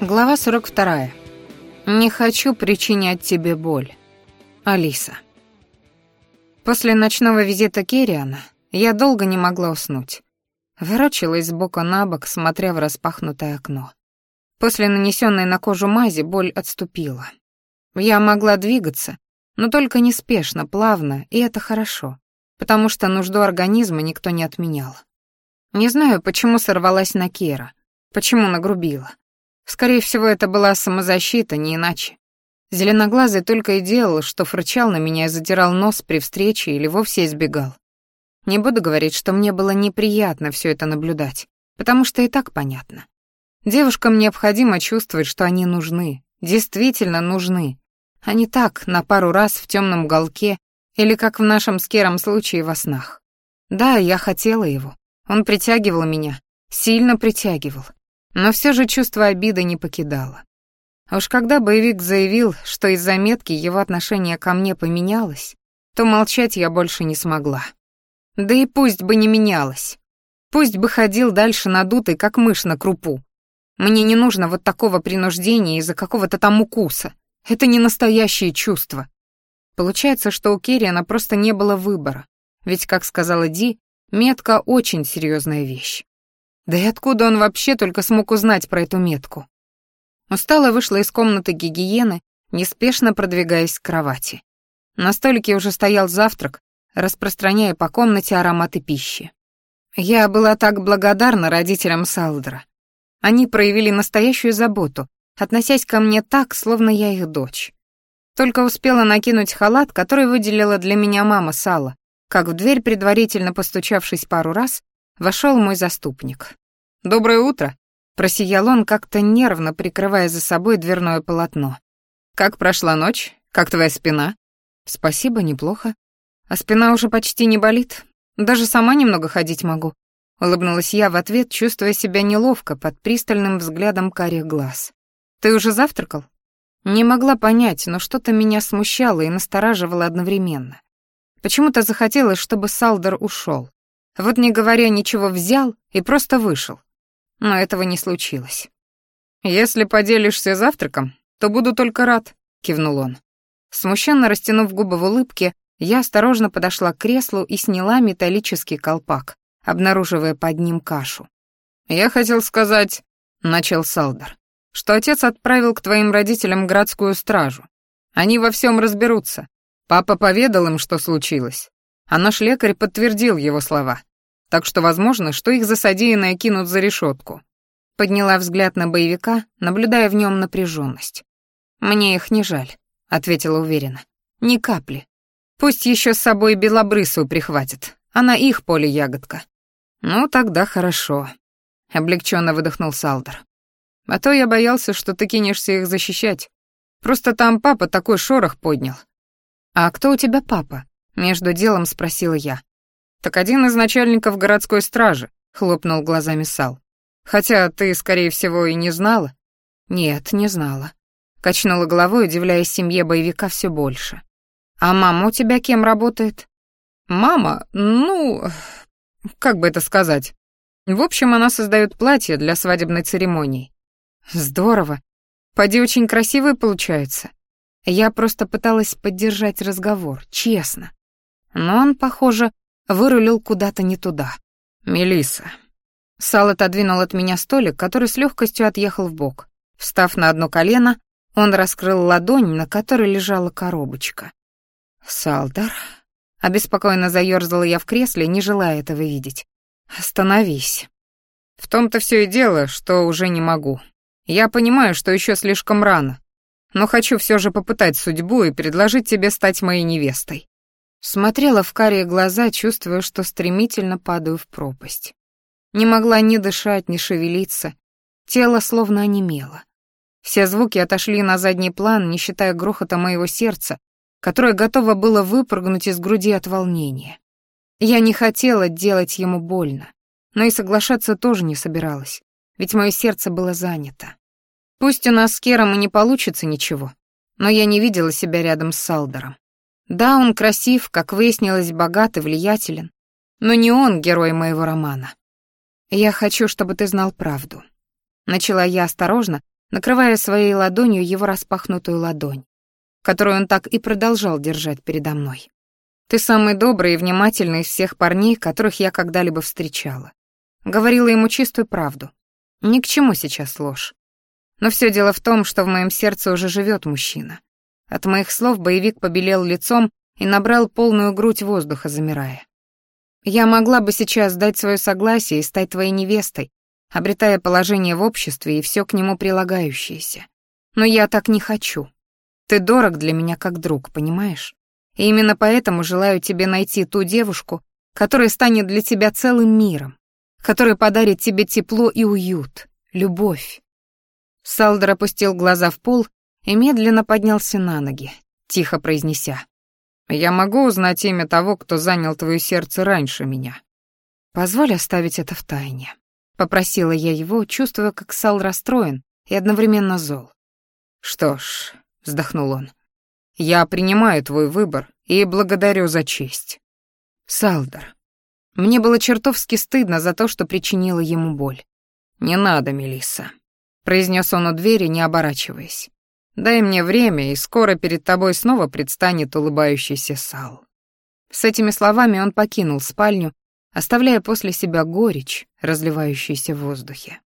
Глава 42. Не хочу причинять тебе боль. Алиса. После ночного визита Керриана я долго не могла уснуть. Ворочалась с бока на бок, смотря в распахнутое окно. После нанесенной на кожу мази боль отступила. Я могла двигаться, но только неспешно, плавно, и это хорошо, потому что нужду организма никто не отменял. Не знаю, почему сорвалась на Кера, почему нагрубила. Скорее всего, это была самозащита, не иначе. Зеленоглазый только и делал, что фырчал на меня и задирал нос при встрече или вовсе избегал. Не буду говорить, что мне было неприятно все это наблюдать, потому что и так понятно. Девушкам необходимо чувствовать, что они нужны, действительно нужны, а не так на пару раз в темном уголке или, как в нашем с Кером случае, во снах. Да, я хотела его. Он притягивал меня, сильно притягивал. Но все же чувство обиды не покидало. А уж когда боевик заявил, что из заметки его отношение ко мне поменялось, то молчать я больше не смогла. Да и пусть бы не менялось. Пусть бы ходил дальше надутый, как мышь на крупу. Мне не нужно вот такого принуждения из-за какого-то там укуса. Это не настоящие чувства. Получается, что у Керриана просто не было выбора. Ведь, как сказала Ди, метка — очень серьезная вещь. Да и откуда он вообще только смог узнать про эту метку? Устала вышла из комнаты гигиены, неспешно продвигаясь к кровати. На столике уже стоял завтрак, распространяя по комнате ароматы пищи. Я была так благодарна родителям Салдера. Они проявили настоящую заботу, относясь ко мне так, словно я их дочь. Только успела накинуть халат, который выделила для меня мама Сала, как в дверь, предварительно постучавшись пару раз, вошел мой заступник. «Доброе утро!» — просиял он, как-то нервно прикрывая за собой дверное полотно. «Как прошла ночь? Как твоя спина?» «Спасибо, неплохо. А спина уже почти не болит. Даже сама немного ходить могу». Улыбнулась я в ответ, чувствуя себя неловко под пристальным взглядом карих глаз. «Ты уже завтракал?» Не могла понять, но что-то меня смущало и настораживало одновременно. Почему-то захотелось, чтобы Салдер ушел. Вот не говоря ничего взял и просто вышел но этого не случилось. «Если поделишься завтраком, то буду только рад», — кивнул он. Смущенно растянув губы в улыбке, я осторожно подошла к креслу и сняла металлический колпак, обнаруживая под ним кашу. «Я хотел сказать», — начал Салдер, «что отец отправил к твоим родителям градскую стражу. Они во всем разберутся. Папа поведал им, что случилось, а наш лекарь подтвердил его слова так что возможно, что их за содеянное кинут за решетку. Подняла взгляд на боевика, наблюдая в нем напряженность. «Мне их не жаль», — ответила уверенно. «Ни капли. Пусть еще с собой белобрысую прихватит, она их поле ягодка». «Ну, тогда хорошо», — облегченно выдохнул Салдер. «А то я боялся, что ты кинешься их защищать. Просто там папа такой шорох поднял». «А кто у тебя папа?» — между делом спросила я. «Так один из начальников городской стражи», — хлопнул глазами Сал. «Хотя ты, скорее всего, и не знала?» «Нет, не знала». Качнула головой, удивляясь семье боевика все больше. «А мама у тебя кем работает?» «Мама? Ну... Как бы это сказать? В общем, она создает платье для свадебной церемонии». «Здорово. Поди очень красивые получаются». Я просто пыталась поддержать разговор, честно. Но он, похоже, вырулил куда-то не туда. Мелиса. Сал отодвинул от меня столик, который с легкостью отъехал в бок. Встав на одно колено, он раскрыл ладонь, на которой лежала коробочка. «Салдар?» — обеспокоенно заёрзала я в кресле, не желая этого видеть. «Остановись». «В том-то все и дело, что уже не могу. Я понимаю, что еще слишком рано, но хочу все же попытать судьбу и предложить тебе стать моей невестой. Смотрела в карие глаза, чувствуя, что стремительно падаю в пропасть. Не могла ни дышать, ни шевелиться. Тело словно онемело. Все звуки отошли на задний план, не считая грохота моего сердца, которое готово было выпрыгнуть из груди от волнения. Я не хотела делать ему больно, но и соглашаться тоже не собиралась, ведь мое сердце было занято. Пусть у нас с Кером и не получится ничего, но я не видела себя рядом с Салдером. Да, он красив, как выяснилось, богат и влиятелен, но не он герой моего романа. Я хочу, чтобы ты знал правду. Начала я осторожно, накрывая своей ладонью его распахнутую ладонь, которую он так и продолжал держать передо мной. Ты самый добрый и внимательный из всех парней, которых я когда-либо встречала. Говорила ему чистую правду. Ни к чему сейчас ложь. Но все дело в том, что в моем сердце уже живет мужчина. От моих слов боевик побелел лицом и набрал полную грудь воздуха, замирая. «Я могла бы сейчас дать свое согласие и стать твоей невестой, обретая положение в обществе и все к нему прилагающееся. Но я так не хочу. Ты дорог для меня как друг, понимаешь? И именно поэтому желаю тебе найти ту девушку, которая станет для тебя целым миром, которая подарит тебе тепло и уют, любовь». Салдер опустил глаза в пол и медленно поднялся на ноги, тихо произнеся. «Я могу узнать имя того, кто занял твое сердце раньше меня?» «Позволь оставить это в тайне», — попросила я его, чувствуя, как Сал расстроен и одновременно зол. «Что ж», — вздохнул он, — «я принимаю твой выбор и благодарю за честь». «Салдор, мне было чертовски стыдно за то, что причинила ему боль». «Не надо, Мелисса», — произнес он у двери, не оборачиваясь. Дай мне время, и скоро перед тобой снова предстанет улыбающийся Сал». С этими словами он покинул спальню, оставляя после себя горечь, разливающуюся в воздухе.